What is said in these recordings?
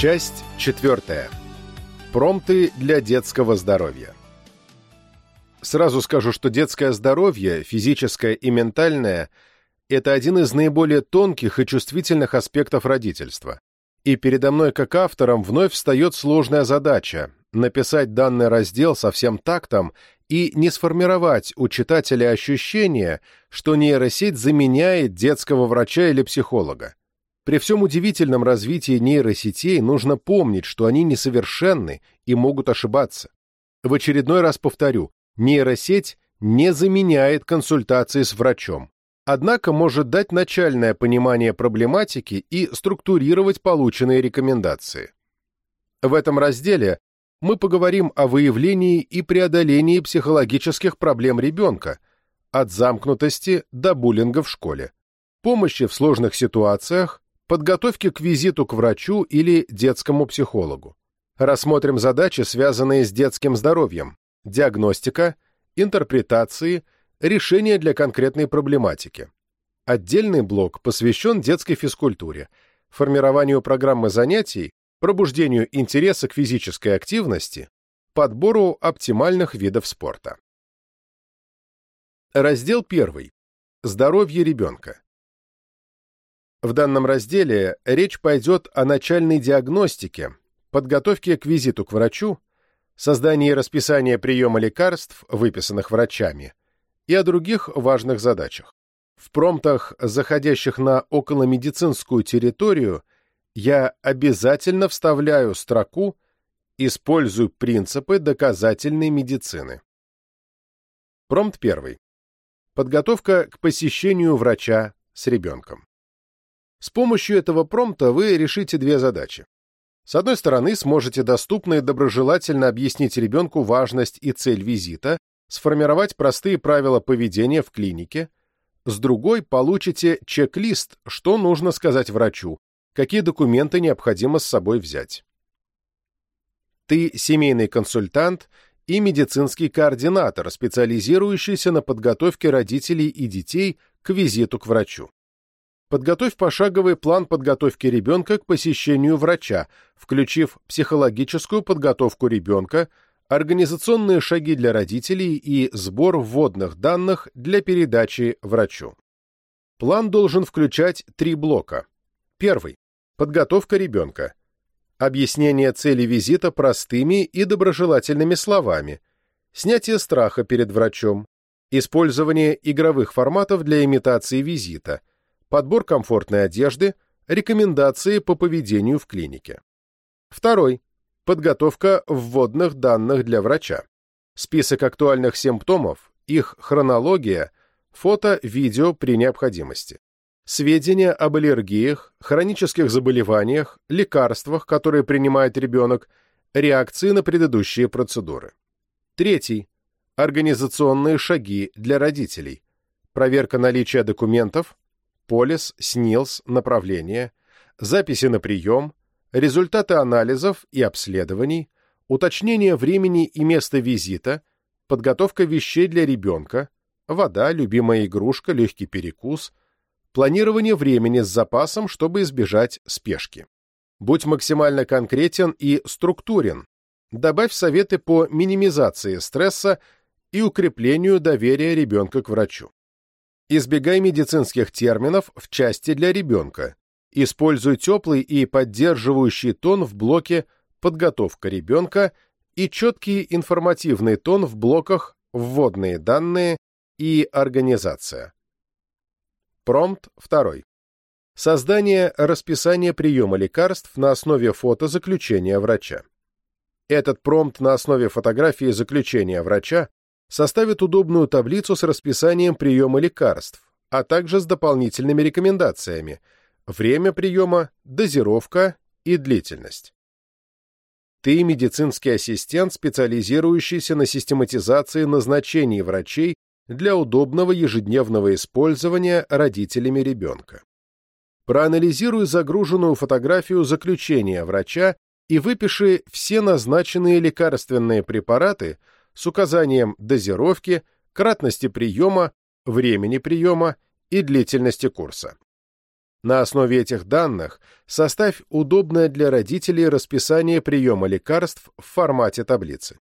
Часть четвертая. Промпты для детского здоровья. Сразу скажу, что детское здоровье, физическое и ментальное, это один из наиболее тонких и чувствительных аспектов родительства. И передо мной как автором вновь встает сложная задача – написать данный раздел со всем тактом и не сформировать у читателя ощущение, что нейросеть заменяет детского врача или психолога. При всем удивительном развитии нейросетей нужно помнить, что они несовершенны и могут ошибаться. В очередной раз повторю, нейросеть не заменяет консультации с врачом, однако может дать начальное понимание проблематики и структурировать полученные рекомендации. В этом разделе мы поговорим о выявлении и преодолении психологических проблем ребенка, от замкнутости до буллинга в школе, помощи в сложных ситуациях, подготовки к визиту к врачу или детскому психологу. Рассмотрим задачи, связанные с детским здоровьем, диагностика, интерпретации, решения для конкретной проблематики. Отдельный блок посвящен детской физкультуре, формированию программы занятий, пробуждению интереса к физической активности, подбору оптимальных видов спорта. Раздел 1. Здоровье ребенка. В данном разделе речь пойдет о начальной диагностике, подготовке к визиту к врачу, создании расписания приема лекарств, выписанных врачами, и о других важных задачах. В промптах, заходящих на околомедицинскую территорию, я обязательно вставляю строку «Используй принципы доказательной медицины». Промпт первый. Подготовка к посещению врача с ребенком. С помощью этого промпта вы решите две задачи. С одной стороны, сможете доступно и доброжелательно объяснить ребенку важность и цель визита, сформировать простые правила поведения в клинике. С другой, получите чек-лист, что нужно сказать врачу, какие документы необходимо с собой взять. Ты семейный консультант и медицинский координатор, специализирующийся на подготовке родителей и детей к визиту к врачу. Подготовь пошаговый план подготовки ребенка к посещению врача, включив психологическую подготовку ребенка, организационные шаги для родителей и сбор вводных данных для передачи врачу. План должен включать три блока. Первый. Подготовка ребенка. Объяснение цели визита простыми и доброжелательными словами. Снятие страха перед врачом. Использование игровых форматов для имитации визита – подбор комфортной одежды, рекомендации по поведению в клинике. Второй. Подготовка вводных данных для врача. Список актуальных симптомов, их хронология, фото, видео при необходимости. Сведения об аллергиях, хронических заболеваниях, лекарствах, которые принимает ребенок, реакции на предыдущие процедуры. Третий. Организационные шаги для родителей. Проверка наличия документов, полис, СНИЛС, направление, записи на прием, результаты анализов и обследований, уточнение времени и места визита, подготовка вещей для ребенка, вода, любимая игрушка, легкий перекус, планирование времени с запасом, чтобы избежать спешки. Будь максимально конкретен и структурен. Добавь советы по минимизации стресса и укреплению доверия ребенка к врачу. Избегай медицинских терминов в части для ребенка. Используй теплый и поддерживающий тон в блоке «Подготовка ребенка» и четкий информативный тон в блоках «Вводные данные» и «Организация». Промпт 2. Создание расписания приема лекарств на основе фото заключения врача. Этот промпт на основе фотографии заключения врача составит удобную таблицу с расписанием приема лекарств, а также с дополнительными рекомендациями время приема, дозировка и длительность. Ты медицинский ассистент, специализирующийся на систематизации назначений врачей для удобного ежедневного использования родителями ребенка. Проанализируй загруженную фотографию заключения врача и выпиши все назначенные лекарственные препараты, с указанием дозировки, кратности приема, времени приема и длительности курса. На основе этих данных составь удобное для родителей расписание приема лекарств в формате таблицы.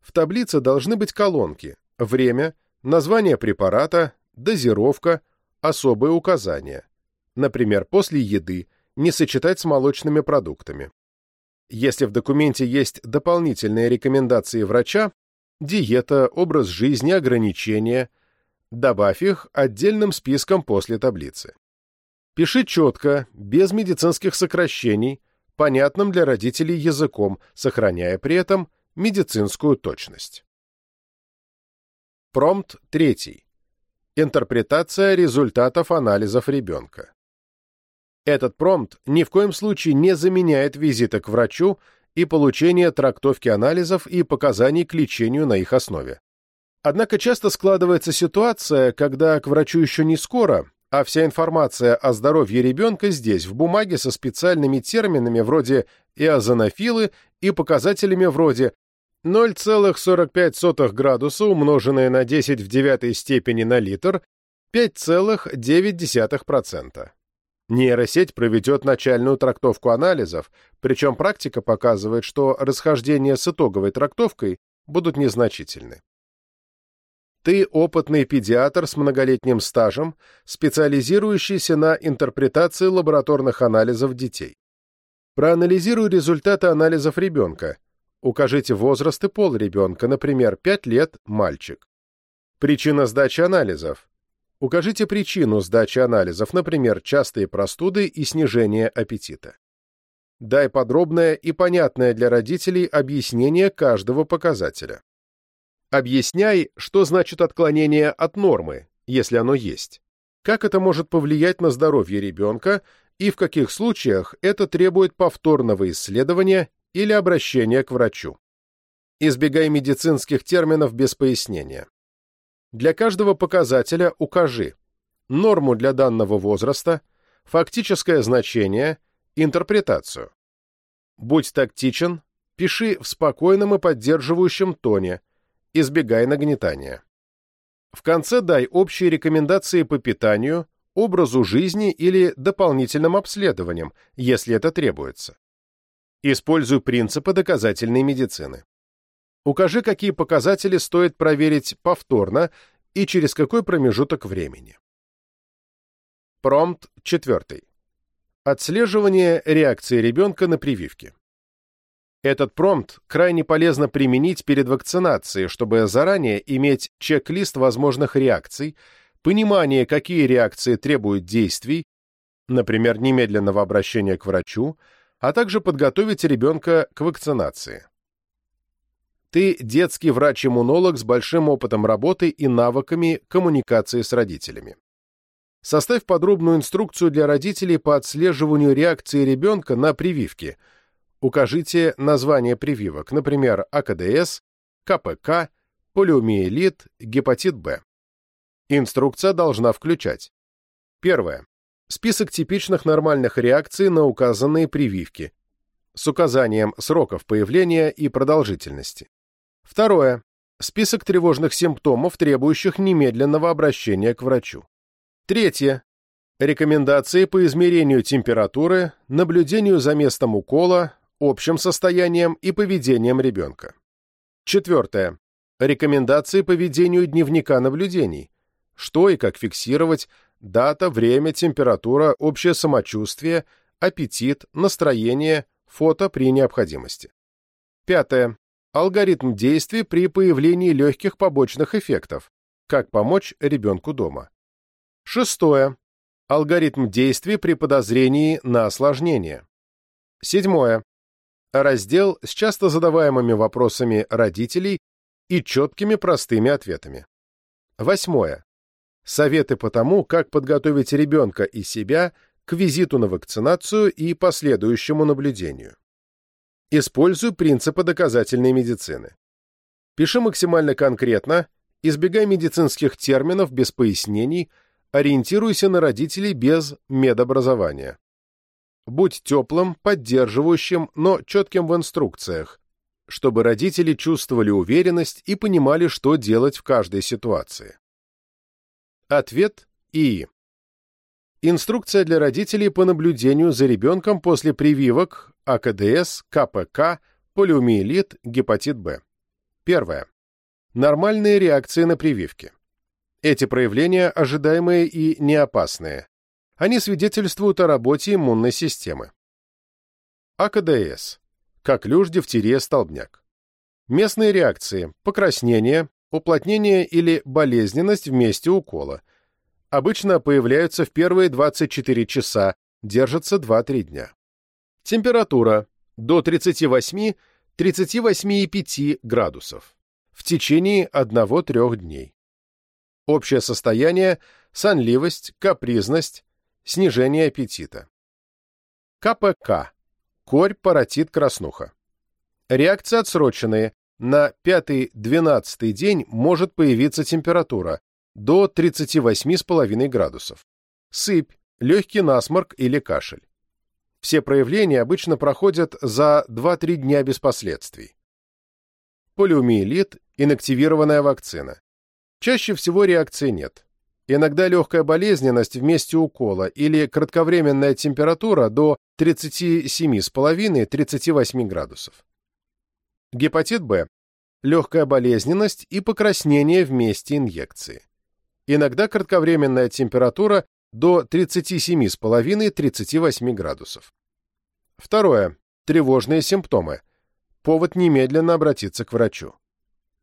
В таблице должны быть колонки «Время», «Название препарата», «Дозировка», «Особые указания». Например, после еды не сочетать с молочными продуктами. Если в документе есть дополнительные рекомендации врача, диета, образ жизни, ограничения, добавь их отдельным списком после таблицы. Пиши четко, без медицинских сокращений, понятным для родителей языком, сохраняя при этом медицинскую точность. Промпт 3. Интерпретация результатов анализов ребенка. Этот промпт ни в коем случае не заменяет визита к врачу и получение трактовки анализов и показаний к лечению на их основе. Однако часто складывается ситуация, когда к врачу еще не скоро, а вся информация о здоровье ребенка здесь, в бумаге со специальными терминами вроде эозонофилы и показателями вроде 0,45 градуса умноженное на 10 в девятой степени на литр 5,9%. Нейросеть проведет начальную трактовку анализов, причем практика показывает, что расхождения с итоговой трактовкой будут незначительны. Ты опытный педиатр с многолетним стажем, специализирующийся на интерпретации лабораторных анализов детей. Проанализируй результаты анализов ребенка. Укажите возраст и пол ребенка, например, 5 лет – мальчик. Причина сдачи анализов. Укажите причину сдачи анализов, например, частые простуды и снижение аппетита. Дай подробное и понятное для родителей объяснение каждого показателя. Объясняй, что значит отклонение от нормы, если оно есть. Как это может повлиять на здоровье ребенка и в каких случаях это требует повторного исследования или обращения к врачу. Избегай медицинских терминов без пояснения. Для каждого показателя укажи норму для данного возраста, фактическое значение, интерпретацию. Будь тактичен, пиши в спокойном и поддерживающем тоне, избегай нагнетания. В конце дай общие рекомендации по питанию, образу жизни или дополнительным обследованиям, если это требуется. Используй принципы доказательной медицины. Укажи, какие показатели стоит проверить повторно и через какой промежуток времени. Промпт 4. Отслеживание реакции ребенка на прививки. Этот промпт крайне полезно применить перед вакцинацией, чтобы заранее иметь чек-лист возможных реакций, понимание, какие реакции требуют действий, например, немедленного обращения к врачу, а также подготовить ребенка к вакцинации. Ты детский врач-иммунолог с большим опытом работы и навыками коммуникации с родителями. Составь подробную инструкцию для родителей по отслеживанию реакции ребенка на прививки – Укажите название прививок, например, АКДС, КПК, полиомиелит, гепатит Б. Инструкция должна включать. Первое. Список типичных нормальных реакций на указанные прививки с указанием сроков появления и продолжительности. Второе. Список тревожных симптомов, требующих немедленного обращения к врачу. Третье. Рекомендации по измерению температуры, наблюдению за местом укола, общим состоянием и поведением ребенка. Четвертое. Рекомендации по ведению дневника наблюдений. Что и как фиксировать, дата, время, температура, общее самочувствие, аппетит, настроение, фото при необходимости. Пятое. Алгоритм действий при появлении легких побочных эффектов. Как помочь ребенку дома. Шестое. Алгоритм действий при подозрении на осложнение. Седьмое раздел с часто задаваемыми вопросами родителей и четкими простыми ответами. Восьмое. Советы по тому, как подготовить ребенка и себя к визиту на вакцинацию и последующему наблюдению. Используй принципы доказательной медицины. Пиши максимально конкретно, избегай медицинских терминов без пояснений, ориентируйся на родителей без медобразования. Будь теплым, поддерживающим, но четким в инструкциях, чтобы родители чувствовали уверенность и понимали, что делать в каждой ситуации. Ответ И. Инструкция для родителей по наблюдению за ребенком после прививок АКДС, КПК, полиомиелит, гепатит Б. Первое. Нормальные реакции на прививки. Эти проявления ожидаемые и неопасные. Они свидетельствуют о работе иммунной системы. АКДС. Коклюш, дифтерия, столбняк. Местные реакции – покраснение, уплотнение или болезненность в месте укола – обычно появляются в первые 24 часа, держатся 2-3 дня. Температура до 38-38,5 градусов в течение 1-3 дней. Общее состояние – сонливость, капризность, снижение аппетита. КПК – корь, паротит, краснуха. Реакции отсроченные. На 5-12 день может появиться температура до 38,5 градусов. Сыпь, легкий насморк или кашель. Все проявления обычно проходят за 2-3 дня без последствий. Полиомиелит – инактивированная вакцина. Чаще всего реакции нет. Иногда легкая болезненность в месте укола или кратковременная температура до 37,5-38 градусов. Гепатит Б – легкая болезненность и покраснение в месте инъекции иногда кратковременная температура до 37,5-38 градусов. Второе. Тревожные симптомы. Повод немедленно обратиться к врачу.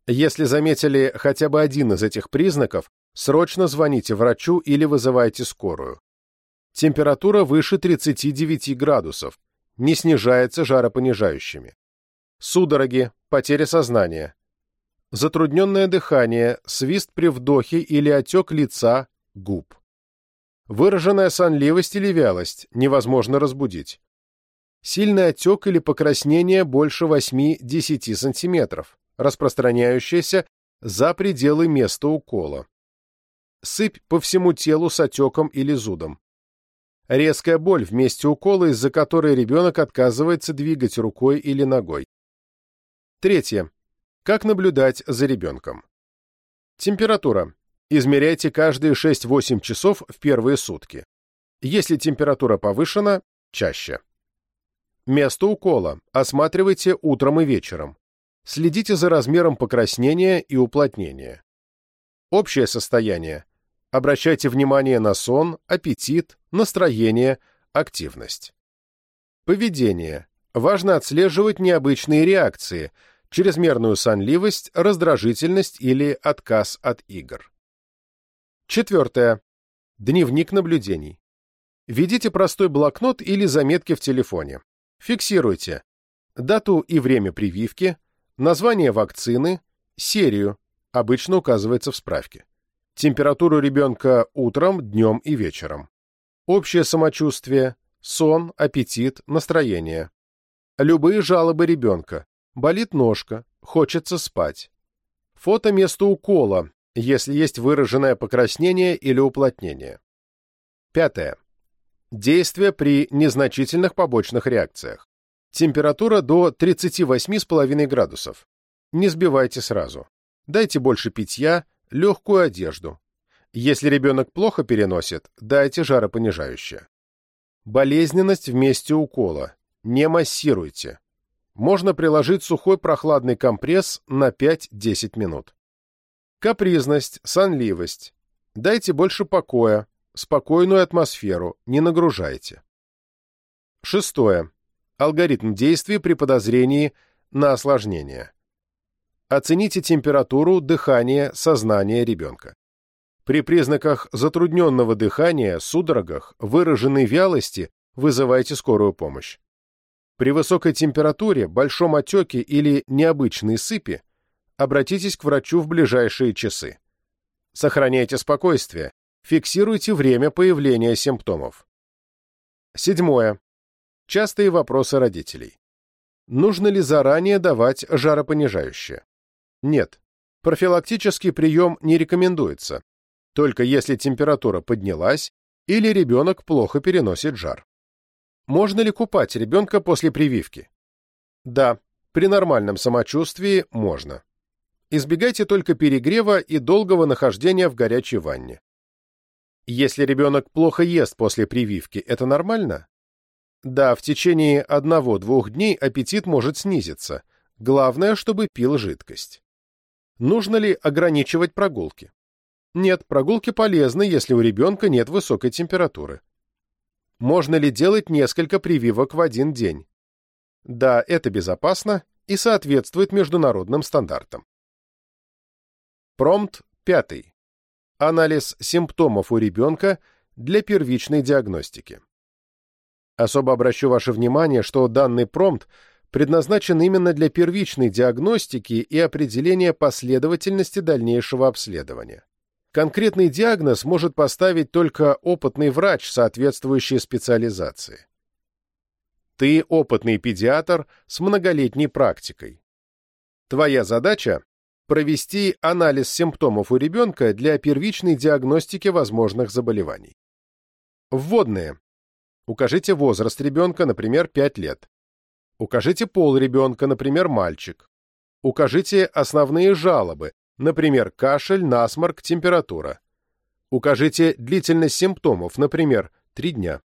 Если заметили хотя бы один из этих признаков, срочно звоните врачу или вызывайте скорую. Температура выше 39 градусов, не снижается жаропонижающими. Судороги, потеря сознания, затрудненное дыхание, свист при вдохе или отек лица, губ. Выраженная сонливость или вялость, невозможно разбудить. Сильный отек или покраснение больше 8-10 см, распространяющееся за пределы места укола. Сыпь по всему телу с отеком или зудом. Резкая боль в месте укола, из-за которой ребенок отказывается двигать рукой или ногой. Третье. Как наблюдать за ребенком? Температура. Измеряйте каждые 6-8 часов в первые сутки. Если температура повышена, чаще. Место укола. Осматривайте утром и вечером. Следите за размером покраснения и уплотнения. Общее состояние. Обращайте внимание на сон, аппетит, настроение, активность. Поведение. Важно отслеживать необычные реакции – чрезмерную сонливость, раздражительность или отказ от игр. Четвертое. Дневник наблюдений. Ведите простой блокнот или заметки в телефоне. Фиксируйте дату и время прививки, название вакцины, серию, обычно указывается в справке, температуру ребенка утром, днем и вечером, общее самочувствие, сон, аппетит, настроение, любые жалобы ребенка, Болит ножка, хочется спать. Фото места укола, если есть выраженное покраснение или уплотнение. Пятое. Действие при незначительных побочных реакциях. Температура до 38,5 градусов. Не сбивайте сразу. Дайте больше питья, легкую одежду. Если ребенок плохо переносит, дайте жаропонижающее. Болезненность в месте укола. Не массируйте можно приложить сухой прохладный компресс на 5-10 минут. Капризность, сонливость. Дайте больше покоя, спокойную атмосферу, не нагружайте. Шестое. Алгоритм действий при подозрении на осложнение. Оцените температуру, дыхание, сознание ребенка. При признаках затрудненного дыхания, судорогах, выраженной вялости вызывайте скорую помощь. При высокой температуре, большом отеке или необычной сыпи обратитесь к врачу в ближайшие часы. Сохраняйте спокойствие, фиксируйте время появления симптомов. Седьмое. Частые вопросы родителей. Нужно ли заранее давать жаропонижающее? Нет. Профилактический прием не рекомендуется, только если температура поднялась или ребенок плохо переносит жар. Можно ли купать ребенка после прививки? Да, при нормальном самочувствии можно. Избегайте только перегрева и долгого нахождения в горячей ванне. Если ребенок плохо ест после прививки, это нормально? Да, в течение одного-двух дней аппетит может снизиться. Главное, чтобы пил жидкость. Нужно ли ограничивать прогулки? Нет, прогулки полезны, если у ребенка нет высокой температуры. Можно ли делать несколько прививок в один день? Да, это безопасно и соответствует международным стандартам. Промпт 5. Анализ симптомов у ребенка для первичной диагностики. Особо обращу ваше внимание, что данный промпт предназначен именно для первичной диагностики и определения последовательности дальнейшего обследования. Конкретный диагноз может поставить только опытный врач соответствующей специализации. Ты опытный педиатр с многолетней практикой. Твоя задача – провести анализ симптомов у ребенка для первичной диагностики возможных заболеваний. Вводные. Укажите возраст ребенка, например, 5 лет. Укажите пол ребенка, например, мальчик. Укажите основные жалобы, например, кашель, насморк, температура. Укажите длительность симптомов, например, 3 дня.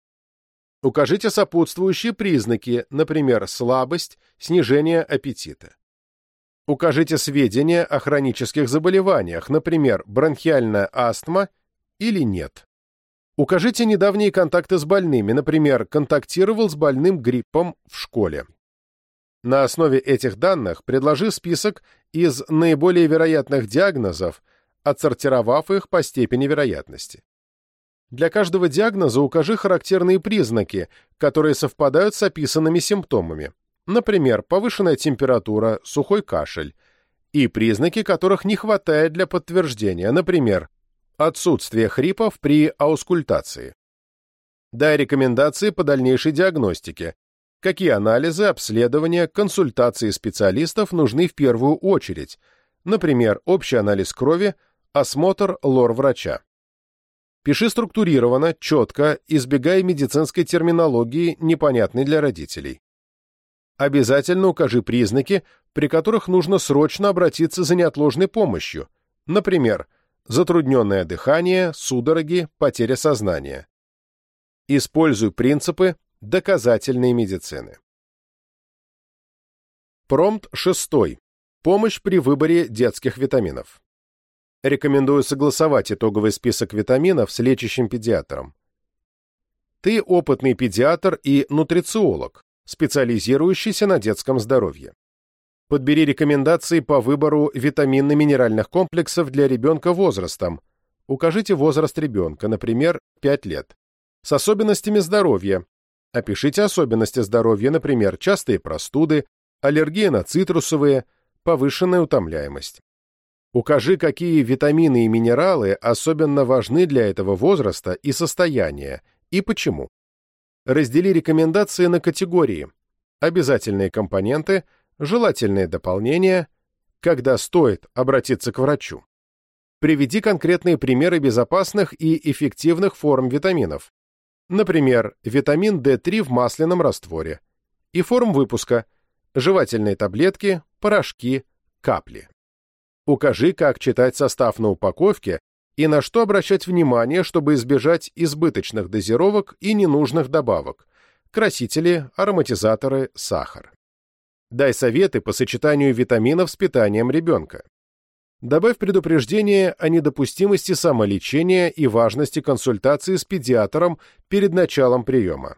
Укажите сопутствующие признаки, например, слабость, снижение аппетита. Укажите сведения о хронических заболеваниях, например, бронхиальная астма или нет. Укажите недавние контакты с больными, например, контактировал с больным гриппом в школе. На основе этих данных предложи список из наиболее вероятных диагнозов, отсортировав их по степени вероятности. Для каждого диагноза укажи характерные признаки, которые совпадают с описанными симптомами, например, повышенная температура, сухой кашель, и признаки, которых не хватает для подтверждения, например, Отсутствие хрипов при аускультации. Дай рекомендации по дальнейшей диагностике. Какие анализы, обследования, консультации специалистов нужны в первую очередь, например, общий анализ крови, осмотр лор-врача. Пиши структурированно, четко, избегая медицинской терминологии, непонятной для родителей. Обязательно укажи признаки, при которых нужно срочно обратиться за неотложной помощью, например, затрудненное дыхание, судороги, потеря сознания. Используй принципы доказательной медицины. Промпт 6. Помощь при выборе детских витаминов. Рекомендую согласовать итоговый список витаминов с лечащим педиатром. Ты опытный педиатр и нутрициолог, специализирующийся на детском здоровье. Подбери рекомендации по выбору витаминно-минеральных комплексов для ребенка возрастом. Укажите возраст ребенка, например, 5 лет. С особенностями здоровья. Опишите особенности здоровья, например, частые простуды, аллергия на цитрусовые, повышенная утомляемость. Укажи, какие витамины и минералы особенно важны для этого возраста и состояния, и почему. Раздели рекомендации на категории. Обязательные компоненты – желательные дополнения, когда стоит обратиться к врачу. Приведи конкретные примеры безопасных и эффективных форм витаминов. Например, витамин D3 в масляном растворе. И форм выпуска – жевательные таблетки, порошки, капли. Укажи, как читать состав на упаковке и на что обращать внимание, чтобы избежать избыточных дозировок и ненужных добавок – красители, ароматизаторы, сахар. Дай советы по сочетанию витаминов с питанием ребенка. Добавь предупреждение о недопустимости самолечения и важности консультации с педиатром перед началом приема.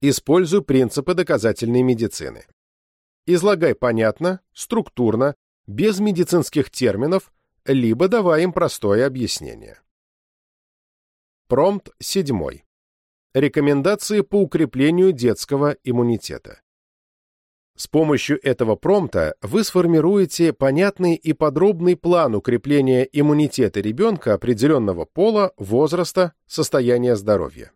Используй принципы доказательной медицины. Излагай понятно, структурно, без медицинских терминов, либо давай им простое объяснение. Промпт 7. Рекомендации по укреплению детского иммунитета. С помощью этого промпта вы сформируете понятный и подробный план укрепления иммунитета ребенка определенного пола, возраста, состояния здоровья.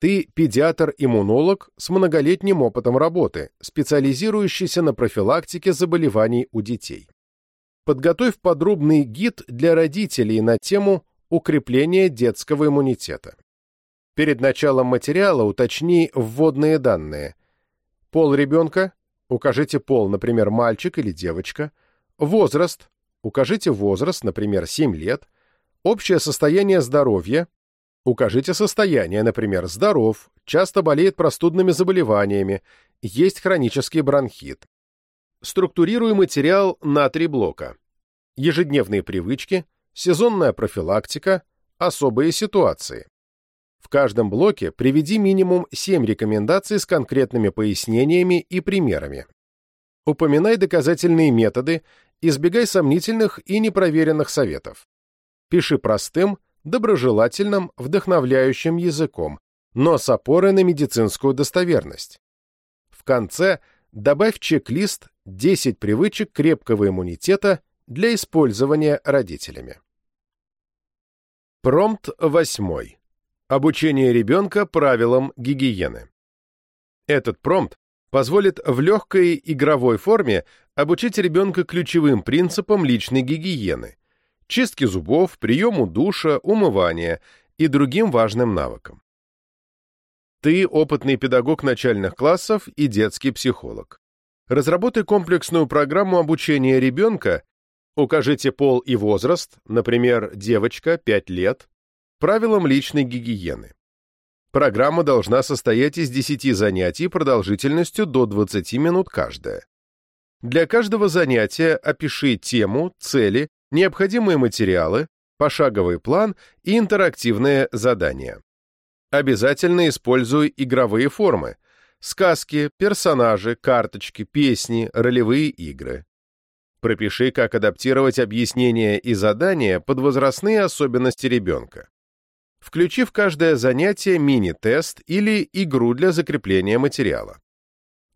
Ты педиатр-иммунолог с многолетним опытом работы, специализирующийся на профилактике заболеваний у детей. Подготовь подробный гид для родителей на тему укрепления детского иммунитета. Перед началом материала уточни вводные данные – Пол ребенка, укажите пол, например, мальчик или девочка. Возраст, укажите возраст, например, 7 лет. Общее состояние здоровья. Укажите состояние, например, здоров, часто болеет простудными заболеваниями, есть хронический бронхит. Структурируй материал на три блока. Ежедневные привычки, сезонная профилактика, особые ситуации. В каждом блоке приведи минимум 7 рекомендаций с конкретными пояснениями и примерами. Упоминай доказательные методы, избегай сомнительных и непроверенных советов. Пиши простым, доброжелательным, вдохновляющим языком, но с опорой на медицинскую достоверность. В конце добавь чек-лист 10 привычек крепкого иммунитета для использования родителями. Промпт 8. Обучение ребенка правилам гигиены. Этот промпт позволит в легкой игровой форме обучить ребенка ключевым принципам личной гигиены, чистки зубов, приему душа, умывания и другим важным навыкам. Ты опытный педагог начальных классов и детский психолог. Разработай комплексную программу обучения ребенка, укажите пол и возраст, например, девочка, 5 лет, правилам личной гигиены. Программа должна состоять из 10 занятий продолжительностью до 20 минут каждая. Для каждого занятия опиши тему, цели, необходимые материалы, пошаговый план и интерактивные задания. Обязательно используй игровые формы – сказки, персонажи, карточки, песни, ролевые игры. Пропиши, как адаптировать объяснения и задания под возрастные особенности ребенка. Включи в каждое занятие мини-тест или игру для закрепления материала.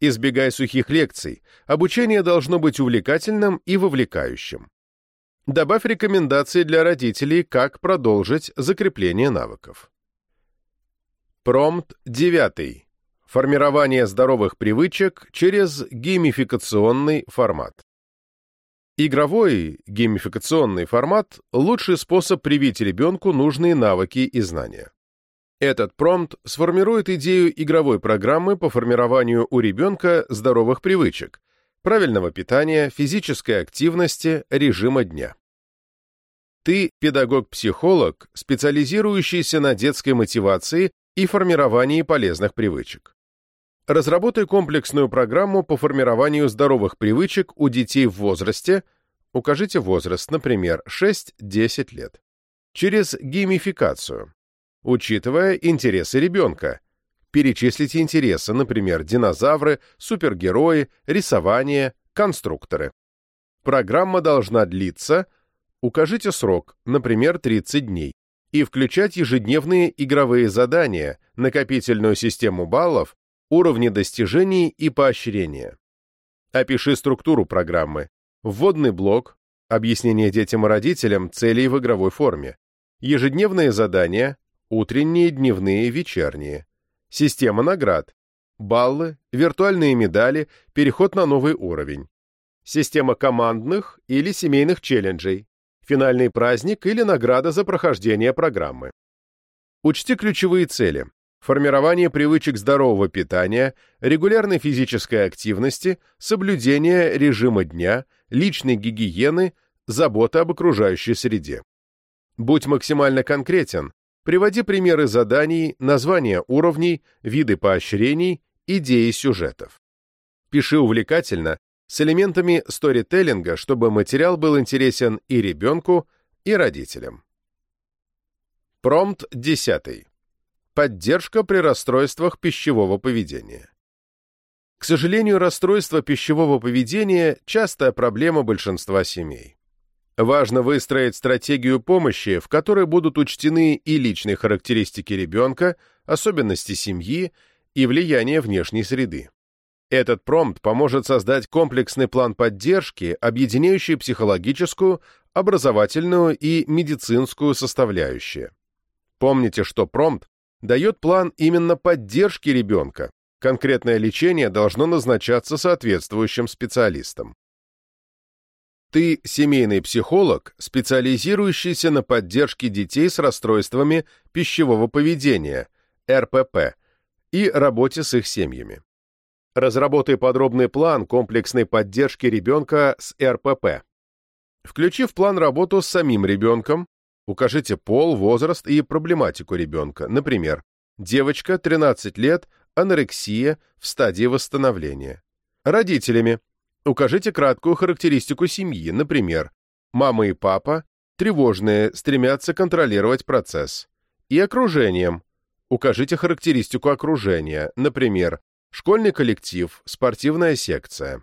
Избегай сухих лекций, обучение должно быть увлекательным и вовлекающим. Добавь рекомендации для родителей, как продолжить закрепление навыков. Промпт 9. Формирование здоровых привычек через геймификационный формат. Игровой геймификационный формат – лучший способ привить ребенку нужные навыки и знания. Этот промпт сформирует идею игровой программы по формированию у ребенка здоровых привычек, правильного питания, физической активности, режима дня. Ты педагог-психолог, специализирующийся на детской мотивации и формировании полезных привычек. Разработай комплексную программу по формированию здоровых привычек у детей в возрасте, укажите возраст, например, 6-10 лет, через геймификацию, учитывая интересы ребенка. Перечислите интересы, например, динозавры, супергерои, рисование, конструкторы. Программа должна длиться – Укажите срок, например, 30 дней, и включать ежедневные игровые задания, накопительную систему баллов, уровни достижений и поощрения. Опиши структуру программы. Вводный блок, объяснение детям и родителям целей в игровой форме, ежедневные задания, утренние, дневные, вечерние, система наград, баллы, виртуальные медали, переход на новый уровень, система командных или семейных челленджей, финальный праздник или награда за прохождение программы. Учти ключевые цели. Формирование привычек здорового питания, регулярной физической активности, соблюдение режима дня, личной гигиены, забота об окружающей среде. Будь максимально конкретен. Приводи примеры заданий, названия уровней, виды поощрений, идеи сюжетов. Пиши увлекательно, с элементами сторителлинга, чтобы материал был интересен и ребенку, и родителям. Промпт 10. Поддержка при расстройствах пищевого поведения. К сожалению, расстройство пищевого поведения – частая проблема большинства семей. Важно выстроить стратегию помощи, в которой будут учтены и личные характеристики ребенка, особенности семьи и влияние внешней среды. Этот промпт поможет создать комплексный план поддержки, объединяющий психологическую, образовательную и медицинскую составляющие. Помните, что промпт дает план именно поддержки ребенка. Конкретное лечение должно назначаться соответствующим специалистом. Ты семейный психолог, специализирующийся на поддержке детей с расстройствами пищевого поведения, РПП, и работе с их семьями. Разработай подробный план комплексной поддержки ребенка с РПП. Включи в план работу с самим ребенком, Укажите пол, возраст и проблематику ребенка. Например, девочка, 13 лет, анорексия в стадии восстановления. Родителями. Укажите краткую характеристику семьи. Например, мама и папа, тревожные, стремятся контролировать процесс. И окружением. Укажите характеристику окружения. Например, школьный коллектив, спортивная секция.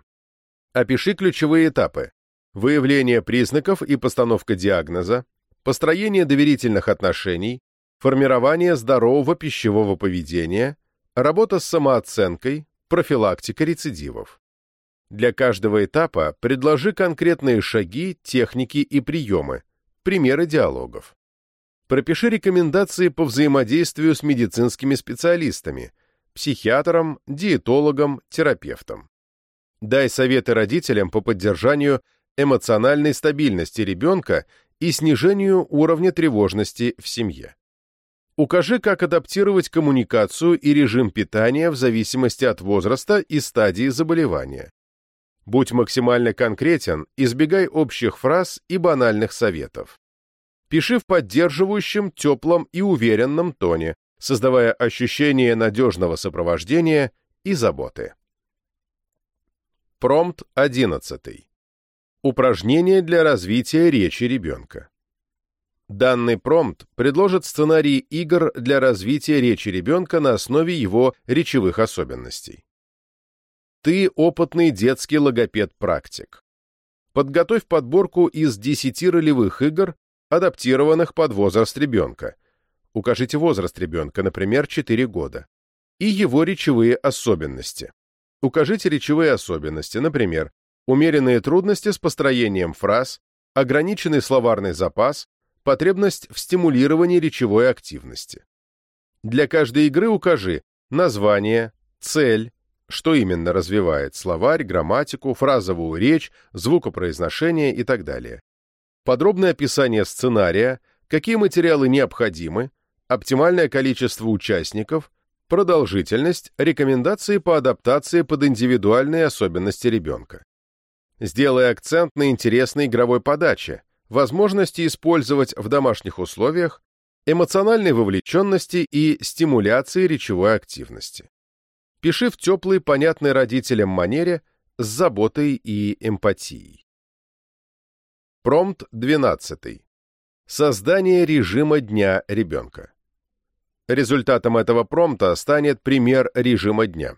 Опиши ключевые этапы. Выявление признаков и постановка диагноза, построение доверительных отношений, формирование здорового пищевого поведения, работа с самооценкой, профилактика рецидивов. Для каждого этапа предложи конкретные шаги, техники и приемы, примеры диалогов. Пропиши рекомендации по взаимодействию с медицинскими специалистами, психиатром, диетологом, терапевтом. Дай советы родителям по поддержанию эмоциональной стабильности ребенка и снижению уровня тревожности в семье. Укажи, как адаптировать коммуникацию и режим питания в зависимости от возраста и стадии заболевания. Будь максимально конкретен, избегай общих фраз и банальных советов. Пиши в поддерживающем, теплом и уверенном тоне, создавая ощущение надежного сопровождения и заботы. Промпт 11. Упражнение для развития речи ребенка. Данный промпт предложит сценарий игр для развития речи ребенка на основе его речевых особенностей. Ты опытный детский логопед-практик. Подготовь подборку из 10 ролевых игр, адаптированных под возраст ребенка. Укажите возраст ребенка, например, 4 года. И его речевые особенности. Укажите речевые особенности, например, умеренные трудности с построением фраз, ограниченный словарный запас, потребность в стимулировании речевой активности. Для каждой игры укажи название, цель, что именно развивает словарь, грамматику, фразовую речь, звукопроизношение и так далее. Подробное описание сценария, какие материалы необходимы, оптимальное количество участников, продолжительность, рекомендации по адаптации под индивидуальные особенности ребенка. Сделай акцент на интересной игровой подаче, возможности использовать в домашних условиях, эмоциональной вовлеченности и стимуляции речевой активности. Пиши в теплой, понятной родителям манере с заботой и эмпатией. Промпт 12. Создание режима дня ребенка. Результатом этого промпта станет пример режима дня.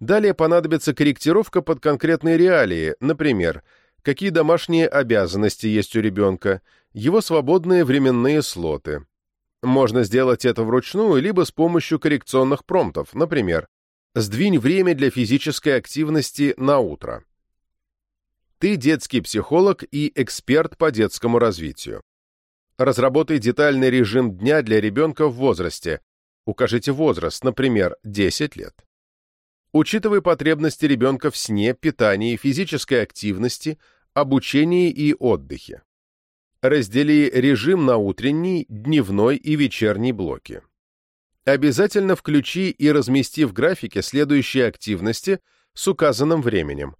Далее понадобится корректировка под конкретные реалии, например, какие домашние обязанности есть у ребенка, его свободные временные слоты. Можно сделать это вручную, либо с помощью коррекционных промптов, например, «Сдвинь время для физической активности на утро». Ты детский психолог и эксперт по детскому развитию. Разработай детальный режим дня для ребенка в возрасте. Укажите возраст, например, 10 лет. Учитывай потребности ребенка в сне, питании, физической активности, обучении и отдыхе. Раздели режим на утренний, дневной и вечерний блоки. Обязательно включи и размести в графике следующие активности с указанным временем.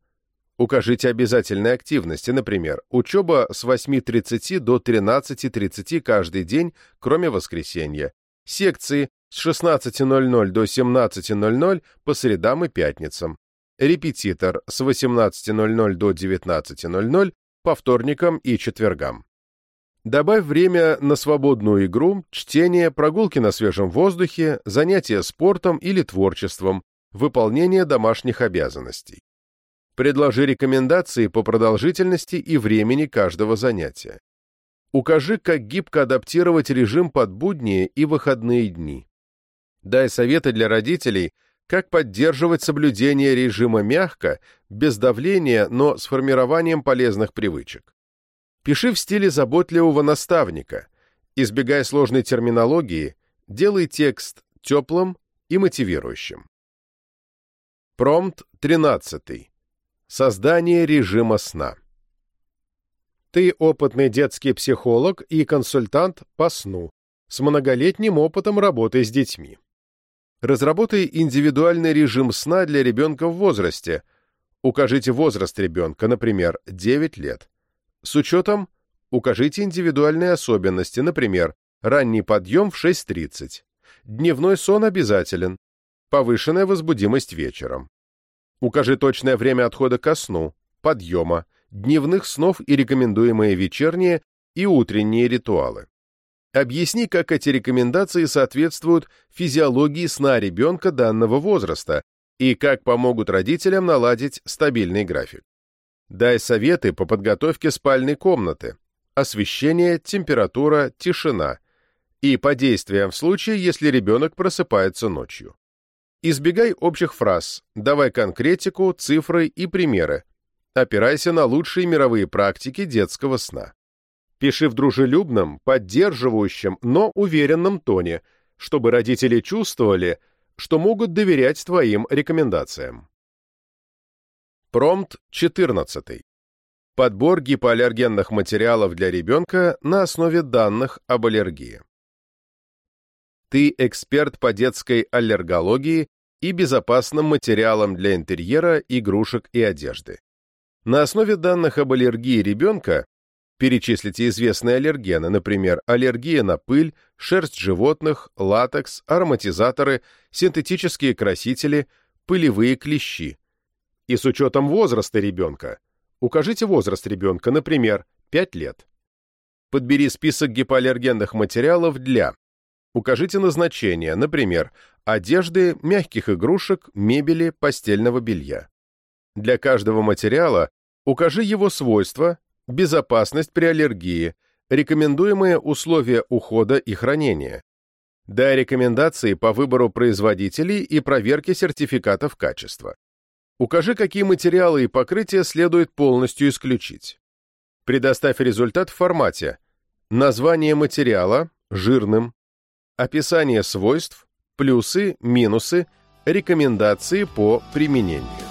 Укажите обязательные активности, например, учеба с 8.30 до 13.30 каждый день, кроме воскресенья, секции с 16.00 до 17.00 по средам и пятницам, репетитор с 18.00 до 19.00 по вторникам и четвергам. Добавь время на свободную игру, чтение, прогулки на свежем воздухе, занятия спортом или творчеством, выполнение домашних обязанностей. Предложи рекомендации по продолжительности и времени каждого занятия. Укажи, как гибко адаптировать режим под будние и выходные дни. Дай советы для родителей, как поддерживать соблюдение режима мягко, без давления, но с формированием полезных привычек. Пиши в стиле заботливого наставника, избегай сложной терминологии, делай текст теплым и мотивирующим. Промпт 13. Создание режима сна. Ты опытный детский психолог и консультант по сну с многолетним опытом работы с детьми. Разработай индивидуальный режим сна для ребенка в возрасте. Укажите возраст ребенка, например, 9 лет. С учетом Укажите индивидуальные особенности, например, ранний подъем в 6.30. Дневной сон обязателен. Повышенная возбудимость вечером. Укажи точное время отхода ко сну, подъема, дневных снов и рекомендуемые вечерние и утренние ритуалы. Объясни, как эти рекомендации соответствуют физиологии сна ребенка данного возраста и как помогут родителям наладить стабильный график. Дай советы по подготовке спальной комнаты, освещение, температура, тишина и по действиям в случае, если ребенок просыпается ночью. Избегай общих фраз, давай конкретику, цифры и примеры. Опирайся на лучшие мировые практики детского сна. Пиши в дружелюбном, поддерживающем, но уверенном тоне, чтобы родители чувствовали, что могут доверять твоим рекомендациям. Промпт 14. Подбор гипоаллергенных материалов для ребенка на основе данных об аллергии. Ты эксперт по детской аллергологии и безопасным материалам для интерьера, игрушек и одежды. На основе данных об аллергии ребенка перечислите известные аллергены, например, аллергия на пыль, шерсть животных, латекс, ароматизаторы, синтетические красители, пылевые клещи. И с учетом возраста ребенка Укажите возраст ребенка, например, 5 лет. Подбери список гипоаллергенных материалов для. Укажите назначение, например, одежды, мягких игрушек, мебели, постельного белья. Для каждого материала укажи его свойства, безопасность при аллергии, рекомендуемые условия ухода и хранения. Дай рекомендации по выбору производителей и проверке сертификатов качества. Укажи, какие материалы и покрытия следует полностью исключить. Предоставь результат в формате название материала, жирным, описание свойств, плюсы, минусы, рекомендации по применению.